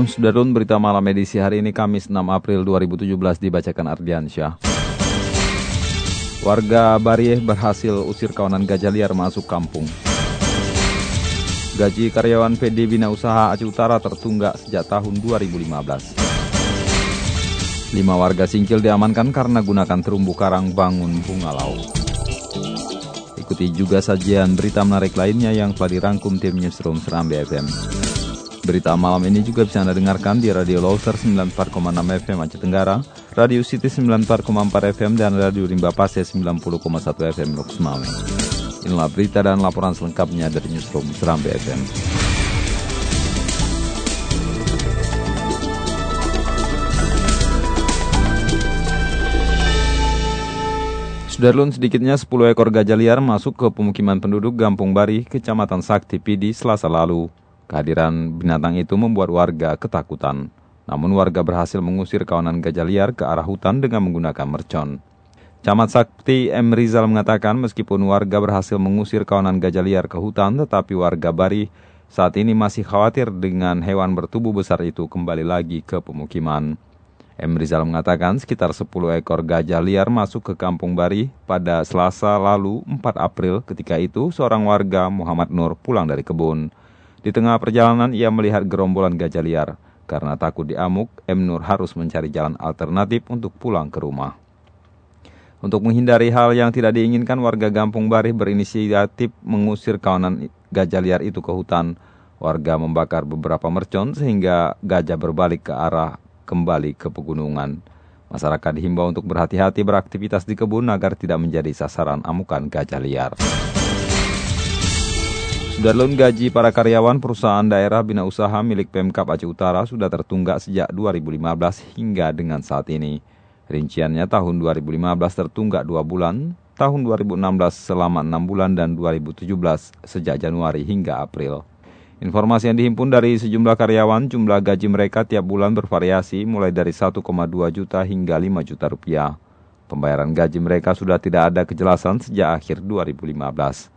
Assalamualaikum Sudarun, berita malam edisi hari ini Kamis 6 April 2017 dibacakan Ardiansyah. Warga Barieh berhasil usir kawanan gajah liar masuk kampung. Gaji karyawan PD Bina Usaha Aceh Utara tertunggak sejak tahun 2015. Lima warga Singkil diamankan karena gunakan terumbu karang bangun bunga laut. Ikuti juga sajian berita menarik lainnya yang telah dirangkum tim Newsroom Serambi FM. Berita malam ini juga bisa Anda dengarkan di Radio Loser 94,6 FM Aceh Tenggara, Radio City 94,4 FM, dan Radio Rimba Pase 90,1 FM Lok Sumame. Inilah berita dan laporan selengkapnya dari Newsroom Serambi FM. Sudarlun sedikitnya 10 ekor gajah liar masuk ke pemukiman penduduk Gampung Bari, Kecamatan Sakti Pidi, Selasa lalu. Kehadiran binatang itu membuat warga ketakutan. Namun warga berhasil mengusir kawanan gajah liar ke arah hutan dengan menggunakan mercon. Camat Sakti M. Rizal mengatakan meskipun warga berhasil mengusir kawanan gajah liar ke hutan, tetapi warga Bari saat ini masih khawatir dengan hewan bertubuh besar itu kembali lagi ke pemukiman. M. Rizal mengatakan sekitar 10 ekor gajah liar masuk ke kampung Bari pada selasa lalu 4 April ketika itu seorang warga Muhammad Nur pulang dari kebun. Di tengah perjalanan ia melihat gerombolan gajah liar. Karena takut diamuk, M. Nur harus mencari jalan alternatif untuk pulang ke rumah. Untuk menghindari hal yang tidak diinginkan, warga Gampung Bari berinisiatif mengusir kawanan gajah liar itu ke hutan. Warga membakar beberapa mercon sehingga gajah berbalik ke arah kembali ke pegunungan. Masyarakat dihimbau untuk berhati-hati beraktivitas di kebun agar tidak menjadi sasaran amukan gajah liar. Sudarlun gaji para karyawan perusahaan daerah bina usaha milik Pemkap Aceh Utara sudah tertunggak sejak 2015 hingga dengan saat ini. Rinciannya tahun 2015 tertunggak 2 bulan, tahun 2016 selama 6 bulan dan 2017 sejak Januari hingga April. Informasi yang dihimpun dari sejumlah karyawan, jumlah gaji mereka tiap bulan bervariasi mulai dari 1,2 juta hingga 5 juta rupiah. Pembayaran gaji mereka sudah tidak ada kejelasan sejak akhir 2015.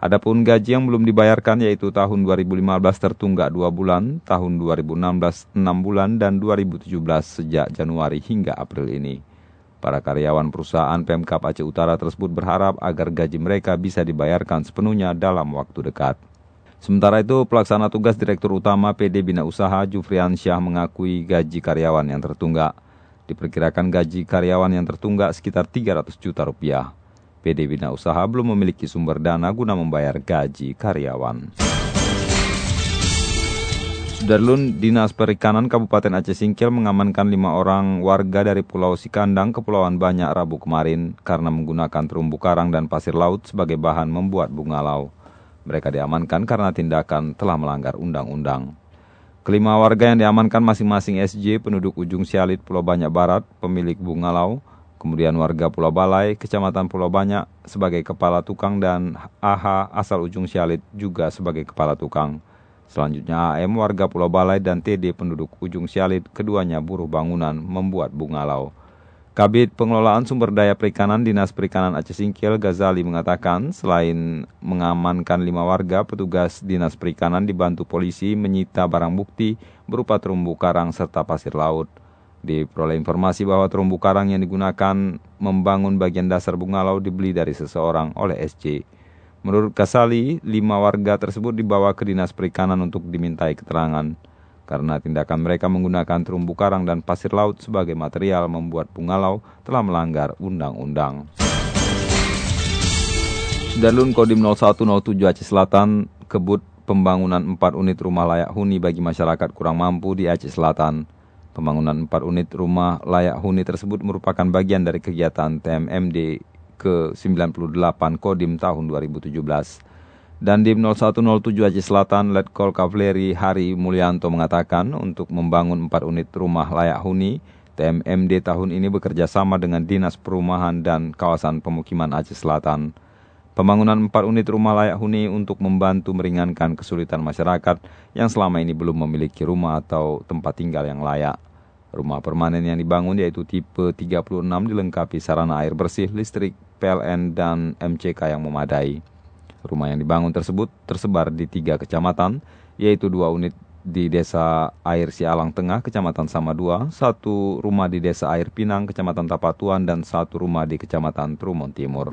Adapun gaji yang belum dibayarkan yaitu tahun 2015 tertunggak 2 bulan, tahun 2016 6 bulan, dan 2017 sejak Januari hingga April ini. Para karyawan perusahaan Pemkap Aceh Utara tersebut berharap agar gaji mereka bisa dibayarkan sepenuhnya dalam waktu dekat. Sementara itu, pelaksana tugas Direktur Utama PD Bina Usaha Jufrian Syah mengakui gaji karyawan yang tertunggak. Diperkirakan gaji karyawan yang tertunggak sekitar 300 juta rupiah. PD Bina Usaha belum memiliki sumber dana guna membayar gaji karyawan. Sudarlun, Dinas Perikanan Kabupaten Aceh Singkil mengamankan lima orang warga dari Pulau Sikandang, Kepulauan Banyak Rabu kemarin karena menggunakan terumbu karang dan pasir laut sebagai bahan membuat bunga lau. Mereka diamankan karena tindakan telah melanggar undang-undang. Kelima warga yang diamankan masing-masing SJ penduduk Ujung Sialit Pulau Banyak Barat, pemilik bunga lau, kemudian warga Pulau Balai, Kecamatan Pulau Banyak sebagai kepala tukang dan AH asal Ujung Sialit juga sebagai kepala tukang. Selanjutnya AM warga Pulau Balai dan TD penduduk Ujung Sialit, keduanya buruh bangunan membuat bunga lau. Kabit Pengelolaan Sumber Daya Perikanan Dinas Perikanan Aceh Singkil Ghazali mengatakan selain mengamankan lima warga, petugas Dinas Perikanan dibantu polisi menyita barang bukti berupa terumbu karang serta pasir laut. Diperoleh informasi bahwa terumbu karang yang digunakan membangun bagian dasar bunga laut dibeli dari seseorang oleh SC. Menurut Kasali, lima warga tersebut dibawa ke Dinas Perikanan untuk dimintai keterangan. Karena tindakan mereka menggunakan terumbu karang dan pasir laut sebagai material membuat bunga laut telah melanggar undang-undang. Darlun Kodim 0107 Aceh Selatan kebut pembangunan 4 unit rumah layak huni bagi masyarakat kurang mampu di Aceh Selatan. Pembangunan 4 unit rumah layak huni tersebut merupakan bagian dari kegiatan TMMD ke-98 Kodim tahun 2017. Dan di 0107 Aceh Selatan, Letkol Kavaleri Hari Mulyanto mengatakan untuk membangun 4 unit rumah layak huni, TMMD tahun ini bekerja sama dengan Dinas Perumahan dan Kawasan Pemukiman Aceh Selatan. Pembangunan 4 unit rumah layak huni untuk membantu meringankan kesulitan masyarakat yang selama ini belum memiliki rumah atau tempat tinggal yang layak. Rumah permanen yang dibangun yaitu tipe 36 dilengkapi sarana air bersih, listrik, PLN, dan MCK yang memadai. Rumah yang dibangun tersebut tersebar di tiga kecamatan, yaitu dua unit di Desa Air Sialang Tengah, Kecamatan Samadua, satu rumah di Desa Air Pinang, Kecamatan Tapatuan, dan satu rumah di Kecamatan Trumon Timur.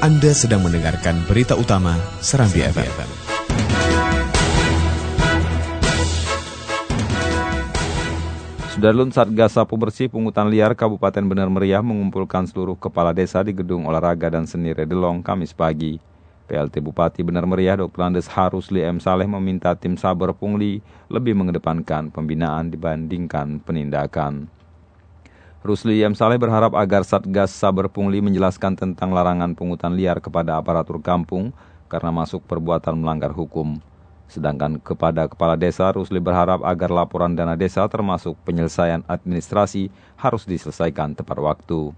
Anda sedang mendengarkan berita utama Serambi FM. Sudarlun Satgas Sapu Bersih Pungutan Liar Kabupaten Benar Meriah mengumpulkan seluruh kepala desa di Gedung Olahraga dan Seni Redelong Kamis pagi. PLT Bupati Benar Meriah Dr. Andes Harusli M. Saleh meminta tim Saber Pungli lebih mengedepankan pembinaan dibandingkan penindakan. Rusli M. Saleh berharap agar Satgas Saber Pungli menjelaskan tentang larangan pungutan liar kepada aparatur kampung karena masuk perbuatan melanggar hukum. Sedangkan kepada kepala desa, Rusli berharap agar laporan dana desa termasuk penyelesaian administrasi harus diselesaikan tepat waktu.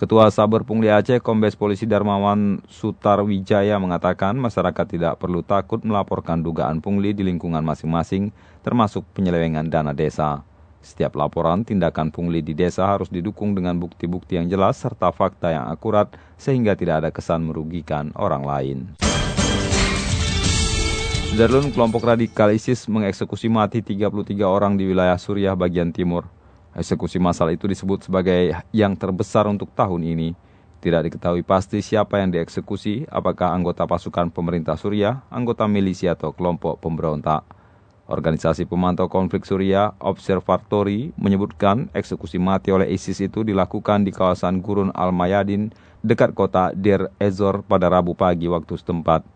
Ketua Saber Pungli Aceh, Kombes Polisi Darmawan Sutar Wijaya mengatakan masyarakat tidak perlu takut melaporkan dugaan pungli di lingkungan masing-masing, termasuk penyelewengan dana desa. Setiap laporan tindakan pungli di desa harus didukung dengan bukti-bukti yang jelas serta fakta yang akurat sehingga tidak ada kesan merugikan orang lain. Darlun kelompok radikal ISIS mengeksekusi mati 33 orang di wilayah Suriah bagian timur. Eksekusi massal itu disebut sebagai yang terbesar untuk tahun ini. Tidak diketahui pasti siapa yang dieksekusi, apakah anggota pasukan pemerintah Suriah, anggota milisi atau kelompok pemberontak. Organisasi pemantau konflik Suriah, Observatory, menyebutkan eksekusi mati oleh ISIS itu dilakukan di kawasan Gurun Al-Mayadin, dekat kota Deir Ezor pada Rabu pagi waktu setempat.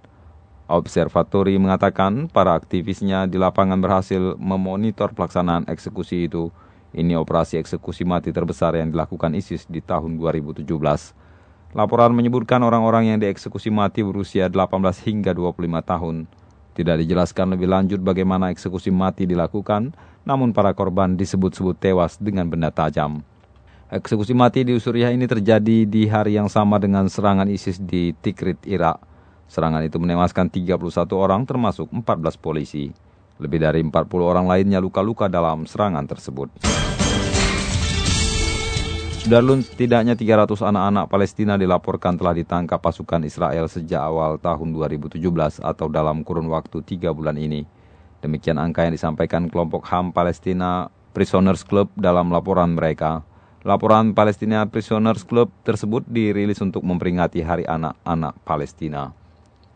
Observatori mengatakan para aktivisnya di lapangan berhasil memonitor pelaksanaan eksekusi itu. Ini operasi eksekusi mati terbesar yang dilakukan ISIS di tahun 2017. Laporan menyebutkan orang-orang yang dieksekusi mati berusia 18 hingga 25 tahun. Tidak dijelaskan lebih lanjut bagaimana eksekusi mati dilakukan, namun para korban disebut-sebut tewas dengan benda tajam. Eksekusi mati di Suriah ini terjadi di hari yang sama dengan serangan ISIS di Tikrit, Irak. Serangan itu menewaskan 31 orang termasuk 14 polisi. Lebih dari 40 orang lainnya luka-luka dalam serangan tersebut. Sudarlun, setidaknya 300 anak-anak Palestina dilaporkan telah ditangkap pasukan Israel sejak awal tahun 2017 atau dalam kurun waktu 3 bulan ini. Demikian angka yang disampaikan kelompok HAM Palestina Prisoners Club dalam laporan mereka. Laporan Palestina Prisoners Club tersebut dirilis untuk memperingati Hari Anak-anak Palestina.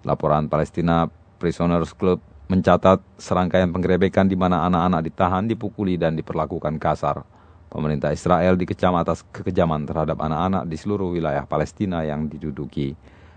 Laporan Palestina Prisoners Club mencatat serangkaian penggerebekan di mana anak-anak ditahan, dipukuli, dan diperlakukan kasar. Pemerintah Israel dikecam atas kekejaman terhadap anak-anak di seluruh wilayah Palestina yang diduduki.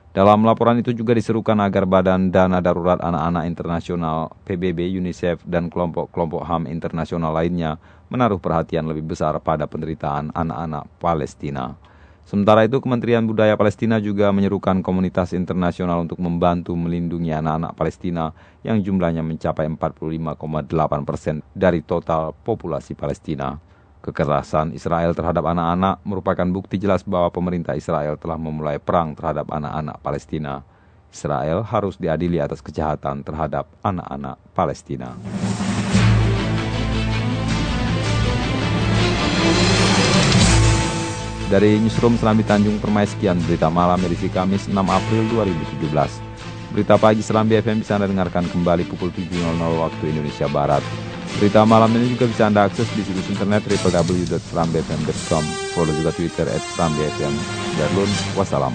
Dalam laporan itu juga diserukan agar Badan Dana Darurat Anak-anak Internasional PBB, UNICEF, dan kelompok-kelompok HAM internasional lainnya menaruh perhatian lebih besar pada penderitaan anak-anak Palestina. Sementara itu, Kementerian Budaya Palestina juga menyerukan komunitas internasional untuk membantu melindungi anak-anak Palestina yang jumlahnya mencapai 45,8 persen dari total populasi Palestina. Kekerasan Israel terhadap anak-anak merupakan bukti jelas bahwa pemerintah Israel telah memulai perang terhadap anak-anak Palestina. Israel harus diadili atas kejahatan terhadap anak-anak Palestina. Dari Newsroom Serambi Tanjung Permai sekian berita malam edisi Kamis 6 April 2017. Berita pagi Serambi FM bisa Anda dengarkan kembali pukul 7.00 waktu Indonesia Barat. Berita malam ini juga bisa Anda akses di situs internet www.serambifm.com. Follow juga Twitter at Serambi FM. Darulun, wassalam.